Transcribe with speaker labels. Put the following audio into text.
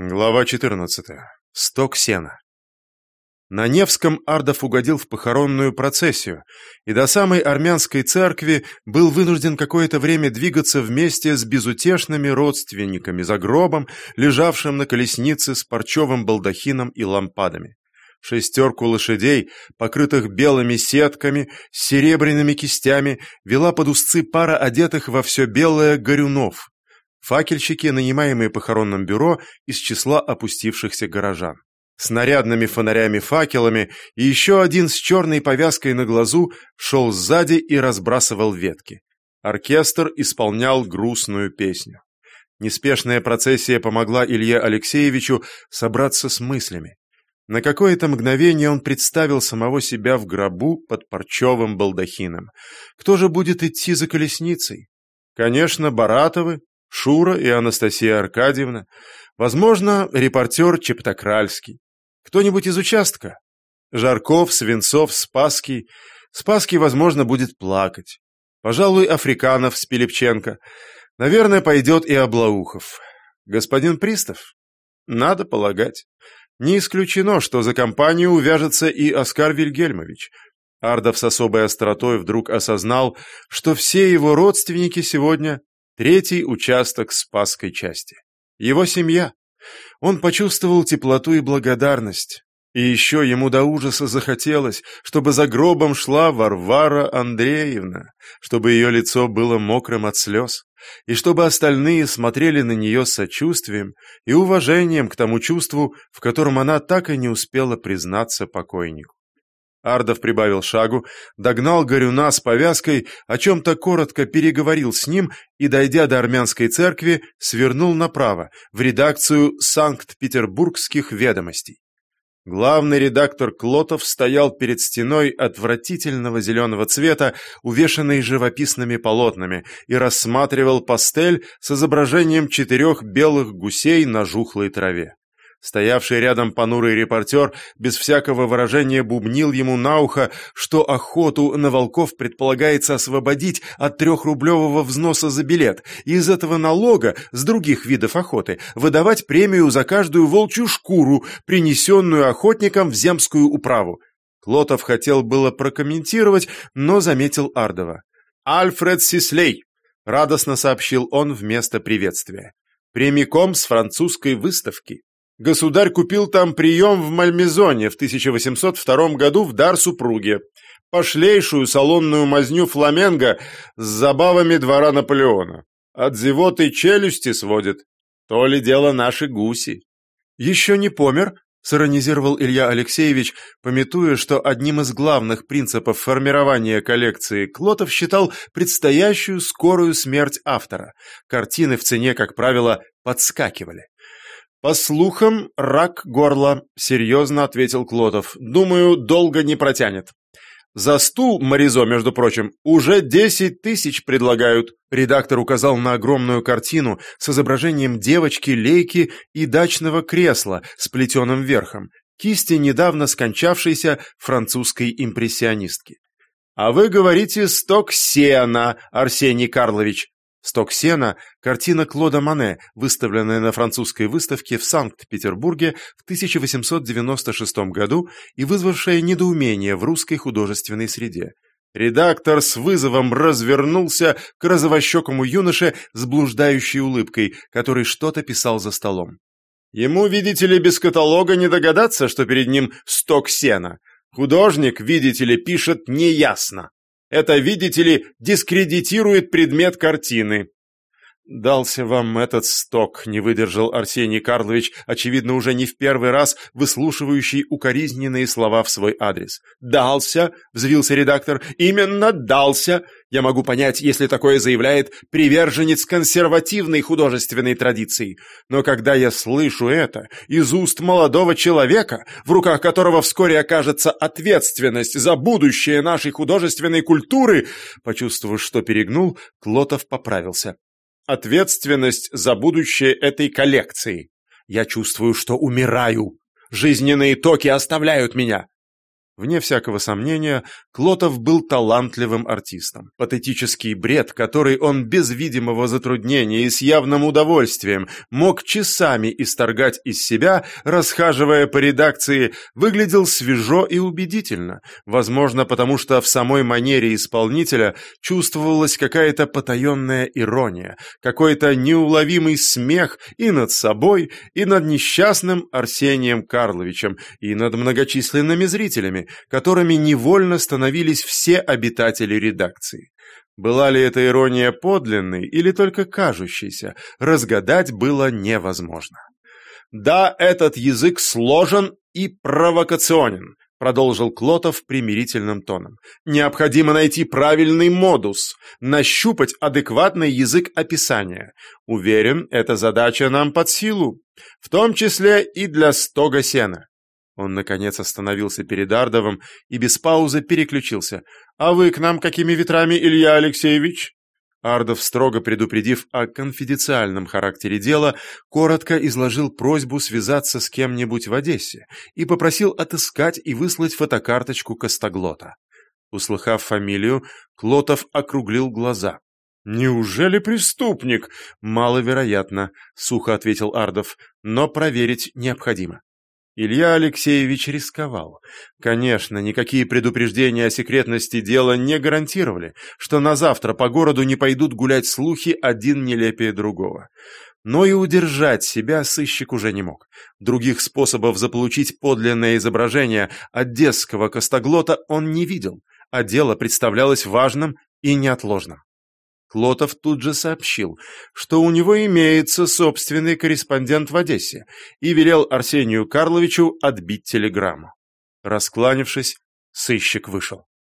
Speaker 1: Глава 14. Сток сена. На Невском Ардов угодил в похоронную процессию, и до самой армянской церкви был вынужден какое-то время двигаться вместе с безутешными родственниками за гробом, лежавшим на колеснице с парчевым балдахином и лампадами. Шестерку лошадей, покрытых белыми сетками, с серебряными кистями, вела под узцы пара одетых во все белое горюнов, Факельщики, нанимаемые похоронным бюро из числа опустившихся горожан. С нарядными фонарями-факелами и еще один с черной повязкой на глазу шел сзади и разбрасывал ветки. Оркестр исполнял грустную песню. Неспешная процессия помогла Илье Алексеевичу собраться с мыслями. На какое-то мгновение он представил самого себя в гробу под парчевым балдахином. Кто же будет идти за колесницей? Конечно, Баратовы, Шура и Анастасия Аркадьевна, возможно, репортер Чептокральский, кто-нибудь из участка, Жарков, Свинцов, Спасский. Спасский, возможно, будет плакать. Пожалуй, Африканов с Пилипченко. Наверное, пойдет и Облаухов. Господин Пристав? Надо полагать. Не исключено, что за компанию увяжется и Оскар Вильгельмович. Ардов с особой остротой вдруг осознал, что все его родственники сегодня Третий участок Спасской части. Его семья. Он почувствовал теплоту и благодарность. И еще ему до ужаса захотелось, чтобы за гробом шла Варвара Андреевна, чтобы ее лицо было мокрым от слез, и чтобы остальные смотрели на нее с сочувствием и уважением к тому чувству, в котором она так и не успела признаться покойнику. Ардов прибавил шагу, догнал Горюна с повязкой, о чем-то коротко переговорил с ним и, дойдя до армянской церкви, свернул направо, в редакцию Санкт-Петербургских ведомостей. Главный редактор Клотов стоял перед стеной отвратительного зеленого цвета, увешанной живописными полотнами, и рассматривал пастель с изображением четырех белых гусей на жухлой траве. Стоявший рядом понурый репортер без всякого выражения бубнил ему на ухо, что охоту на волков предполагается освободить от трехрублевого взноса за билет, и из этого налога с других видов охоты выдавать премию за каждую волчью шкуру, принесенную охотникам в земскую управу. Клотов хотел было прокомментировать, но заметил Ардова. «Альфред Сислей!» — радостно сообщил он вместо приветствия. «Прямиком с французской выставки». Государь купил там прием в Мальмезоне в 1802 году в дар супруге. Пошлейшую салонную мазню фламенго с забавами двора Наполеона. От зевоты челюсти сводит. То ли дело наши гуси. «Еще не помер?» — сиронизировал Илья Алексеевич, пометуя, что одним из главных принципов формирования коллекции Клотов считал предстоящую скорую смерть автора. Картины в цене, как правило, подскакивали. «По слухам, рак горла», — серьезно ответил Клотов. «Думаю, долго не протянет». «За стул, Моризо, между прочим, уже десять тысяч предлагают». Редактор указал на огромную картину с изображением девочки, лейки и дачного кресла с плетеным верхом, кисти недавно скончавшейся французской импрессионистки. «А вы говорите сток сена, Арсений Карлович», «Сток сена» – картина Клода Мане, выставленная на французской выставке в Санкт-Петербурге в 1896 году и вызвавшая недоумение в русской художественной среде. Редактор с вызовом развернулся к розовощекому юноше с блуждающей улыбкой, который что-то писал за столом. Ему, видите ли, без каталога не догадаться, что перед ним сток сена. Художник, видите ли, пишет неясно. Это, видите ли, дискредитирует предмет картины. «Дался вам этот сток», — не выдержал Арсений Карлович, очевидно, уже не в первый раз выслушивающий укоризненные слова в свой адрес. «Дался», — взвился редактор, — «именно дался. Я могу понять, если такое заявляет приверженец консервативной художественной традиции. Но когда я слышу это из уст молодого человека, в руках которого вскоре окажется ответственность за будущее нашей художественной культуры, почувствовав, что перегнул, Клотов поправился ответственность за будущее этой коллекции. Я чувствую, что умираю. Жизненные токи оставляют меня. Вне всякого сомнения, Клотов был талантливым артистом. Патетический бред, который он без видимого затруднения и с явным удовольствием мог часами исторгать из себя, расхаживая по редакции, выглядел свежо и убедительно. Возможно, потому что в самой манере исполнителя чувствовалась какая-то потаенная ирония, какой-то неуловимый смех и над собой, и над несчастным Арсением Карловичем, и над многочисленными зрителями, которыми невольно становились все обитатели редакции. Была ли эта ирония подлинной или только кажущейся, разгадать было невозможно. «Да, этот язык сложен и провокационен», продолжил Клотов примирительным тоном. «Необходимо найти правильный модус, нащупать адекватный язык описания. Уверен, эта задача нам под силу, в том числе и для стога сена. Он, наконец, остановился перед Ардовым и без паузы переключился. «А вы к нам какими ветрами, Илья Алексеевич?» Ардов, строго предупредив о конфиденциальном характере дела, коротко изложил просьбу связаться с кем-нибудь в Одессе и попросил отыскать и выслать фотокарточку Костоглота. Услыхав фамилию, Клотов округлил глаза. «Неужели преступник?» «Маловероятно», — сухо ответил Ардов, — «но проверить необходимо». Илья Алексеевич рисковал. Конечно, никакие предупреждения о секретности дела не гарантировали, что на завтра по городу не пойдут гулять слухи один нелепее другого. Но и удержать себя сыщик уже не мог. Других способов заполучить подлинное изображение одесского костоглота он не видел, а дело представлялось важным и неотложным. Клотов тут же сообщил, что у него имеется собственный корреспондент в Одессе и велел Арсению Карловичу отбить телеграмму. Раскланившись, сыщик вышел.